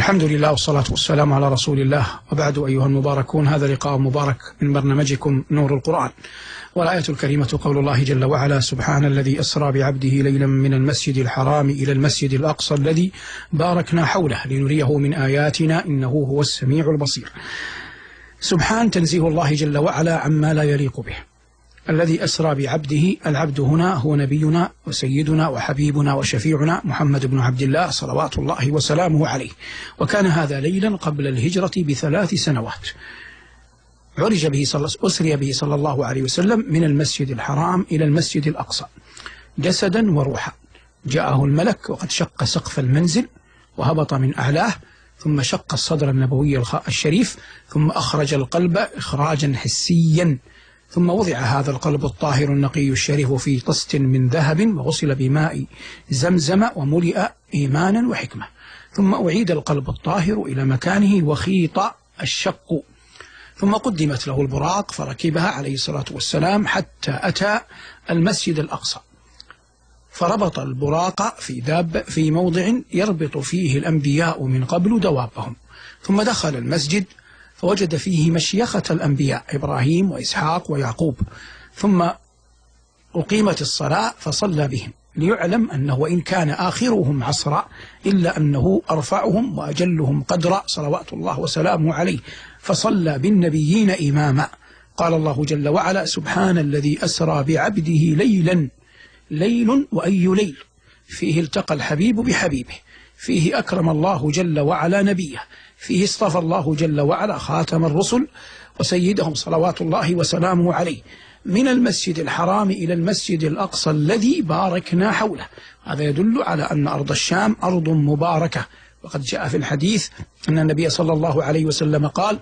الحمد لله والصلاة والسلام على رسول الله. وبعد أيها المباركون هذا لقاء مبارك من برنامجكم نور القرآن. والآية الكريمة قول الله جل وعلا سبحان الذي أسرى بعبده ليلا من المسجد الحرام إلى المسجد الأقصى الذي باركنا حوله لنريه من آياتنا إنه هو السميع البصير. سبحان تنزيه الله جل وعلا عما لا يليق به. الذي أسرى بعبده العبد هنا هو نبينا وسيدنا وحبيبنا وشفيعنا محمد بن عبد الله صلوات الله وسلامه عليه. وكان هذا ليلا قبل الهجرة بثلاث سنوات. عرج به صلى أسري به صلى الله عليه وسلم من المسجد الحرام إلى المسجد الأقصى جسدا وروحا. جاءه الملك وقد شق سقف المنزل وهبط من أعلاه ثم شق الصدر النبوي الشريف ثم أخرج القلب إخراجا حسيا. ثم وضع هذا القلب الطاهر النقي الشريف في طست من ذهب وغسل بماء زمزم وملئ إيمانا وحكمة. ثم أعيد القلب الطاهر إلى مكانه وخيط الشق. ثم قدمت له البراق فركبها عليه الصلاة والسلام حتى أتى المسجد الأقصى. فربط البراق في داب في موضع يربط فيه الأنبياء من قبل دوابهم. ثم دخل المسجد فوجد فيه مشيخة الأنبياء إبراهيم وإسحاق ويعقوب. ثم أقيمت الصلاة فصلى بهم ليعلم أنه وإن كان آخرهم عصرا إلا أنه أرفعهم وأجلهم قدرا صلوات الله وسلامه عليه فصلى بالنبيين إماما. قال الله جل وعلا سبحان الذي أسرى بعبده ليلا ليل وأي ليل. فيه التقى الحبيب بحبيبه. فيه أكرم الله جل وعلا نبيه فيه اصطفى الله جل وعلا خاتم الرسل وسيدهم صلوات الله وسلامه عليه من المسجد الحرام إلى المسجد الأقصى الذي باركنا حوله. هذا يدل على أن أرض الشام أرض مباركة. وقد جاء في الحديث أن النبي صلى الله عليه وسلم قال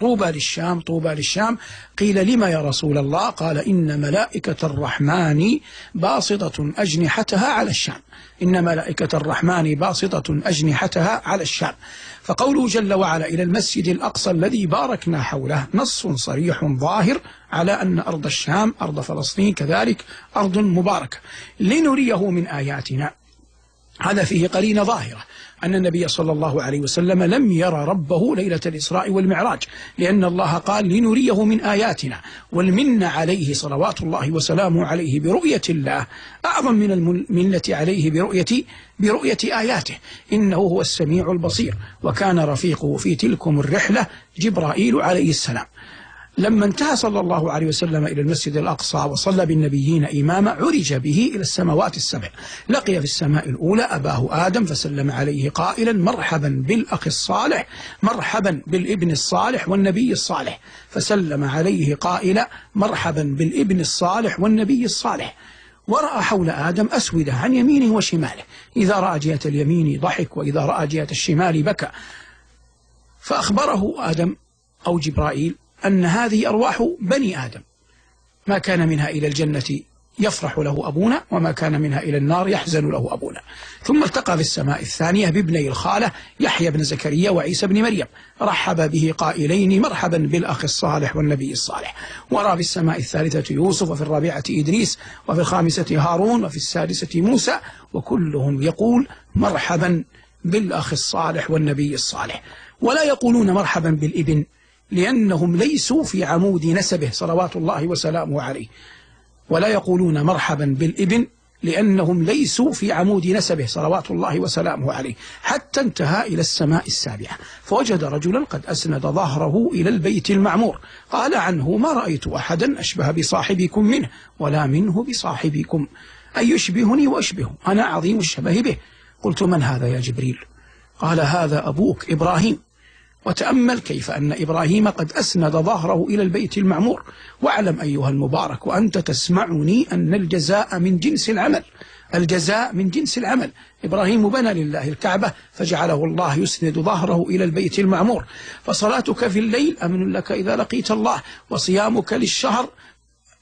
طوبى للشام طوبى للشام. قيل لما يا رسول الله؟ قال إن ملائكة الرحمن باسطة أجنحتها على الشام. إن ملائكة الرحمن باسطة أجنحتها على الشام. فقوله جل وعلا إلى المسجد الأقصى الذي باركنا حوله نص صريح ظاهر على أن أرض الشام أرض فلسطين كذلك أرض مباركة. لنريه من آياتنا. هذا فيه قرينة ظاهرة أن النبي صلى الله عليه وسلم لم يرى ربه ليلة الإسراء والمعراج لأن الله قال لنريه من آياتنا والمن عليه صلوات الله وسلامه عليه برؤية الله أعظم من المنة عليه برؤية برؤية آياته إنه هو السميع البصير وكان رفيقه في تلكم الرحلة جبرائيل عليه السلام. لما انتهى صلى الله عليه وسلم إلى المسجد الأقصى وصلى بالنبيين إماما عرج به إلى السماوات السبع. لقي في السماء الأولى أباه آدم فسلم عليه قائلا مرحبا بالأخ الصالح مرحبا بالابن الصالح والنبي الصالح. فسلم عليه قائلا مرحبا بالابن الصالح والنبي الصالح. ورأى حول آدم أسودة عن يمينه وشماله. إذا رأى جهة اليمين ضحك وإذا رأى جهة الشمال بكى. فأخبره آدم أو جبرائيل أن هذه أرواح بني آدم. ما كان منها إلى الجنة يفرح له أبونا وما كان منها إلى النار يحزن له أبونا. ثم التقى في السماء الثانية بابني الخالة يحيى بن زكريا وعيسى بن مريم. رحب به قائلين مرحبا بالأخ الصالح والنبي الصالح. ورى في السماء الثالثة يوسف وفي الرابعة إدريس وفي الخامسة هارون وفي السادسة موسى وكلهم يقول مرحبا بالأخ الصالح والنبي الصالح. ولا يقولون مرحبا بالإبن لأنهم ليسوا في عمود نسبه صلوات الله وسلامه عليه. ولا يقولون مرحبا بالإبن لأنهم ليسوا في عمود نسبه صلوات الله وسلامه عليه. حتى انتهى إلى السماء السابعة. فوجد رجلا قد أسند ظهره إلى البيت المعمور. قال عنه ما رأيت أحدا أشبه بصاحبكم منه ولا منه بصاحبكم. أي يشبهني وأشبهه؟ أنا عظيم الشبه به. قلت من هذا يا جبريل؟ قال هذا أبوك إبراهيم. وتأمل كيف أن إبراهيم قد أسند ظهره إلى البيت المعمور. واعلم أيها المبارك وأنت تسمعني أن الجزاء من جنس العمل. الجزاء من جنس العمل. إبراهيم بنى لله الكعبة فجعله الله يسند ظهره إلى البيت المعمور. فصلاتك في الليل أمن لك إذا لقيت الله وصيامك للشهر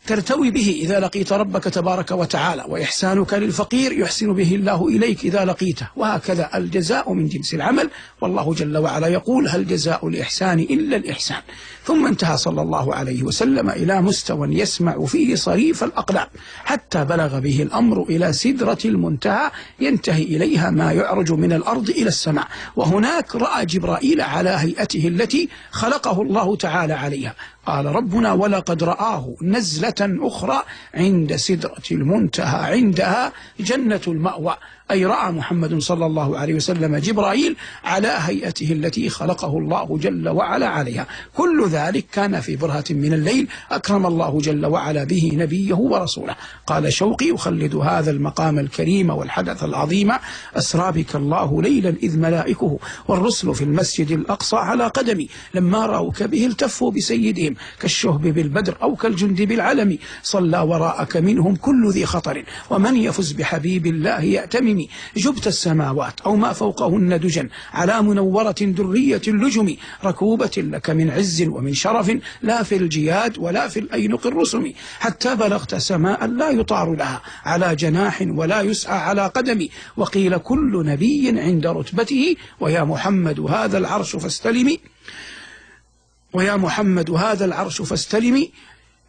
ترتوي به إذا لقيت ربك تبارك وتعالى وإحسانك للفقير يحسن به الله إليك إذا لقيته. وهكذا الجزاء من جنس العمل. والله جل وعلا يقول هل جزاء الإحسان إلا الإحسان؟ ثم انتهى صلى الله عليه وسلم إلى مستوى يسمع فيه صريف الأقلام حتى بلغ به الأمر إلى سدرة المنتهى ينتهي إليها ما يعرج من الأرض إلى السماء. وهناك رأى جبرائيل على هيئته التي خلقه الله تعالى عليها. قال ربنا ولقد رآه نزلة أخرى عند سدرة المنتهى عندها جنة المأوى. أي رأى محمد صلى الله عليه وسلم جبرائيل على هيئته التي خلقه الله جل وعلا عليها. كل ذلك كان في برهة من الليل أكرم الله جل وعلا به نبيه ورسوله. قال شوقي يخلد هذا المقام الكريم والحدث العظيم. أسرى بك الله ليلا إذ ملائكه والرسل في المسجد الأقصى على قدمي. لما رأوك به التفوا بسيدهم كالشهب بالبدر أو كالجند بالعلم. صلى وراءك منهم كل ذي خطر. ومن يفز بحبيب الله يأتمم جبت السماوات أو ما فوقهن دجا على منورة درية اللجم. ركوبة لك من عز ومن شرف. لا في الجياد ولا في الأينق الرسم. حتى بلغت سماء لا يطار لها. على جناح ولا يسعى على قدم. وقيل كل نبي عند رتبته. ويا محمد هذا العرش فاستلم. ويا محمد هذا العرش فاستلم.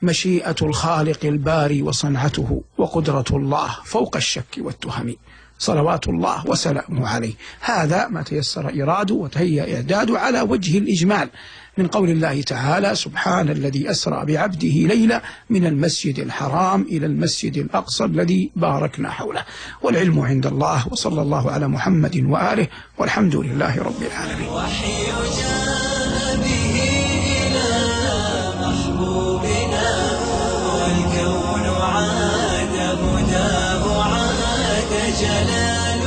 مشيئة الخالق الباري وصنعته وقدرة الله فوق الشك والتهم. صلوات الله وسلامه عليه. هذا ما تيسر إراده وتهيأ إعداده على وجه الإجمال من قول الله تعالى سبحان الذي أسرى بعبده ليلة من المسجد الحرام إلى المسجد الأقصى الذي باركنا حوله. والعلم عند الله وصلى الله على محمد وآله والحمد لله رب العالمين. جلاله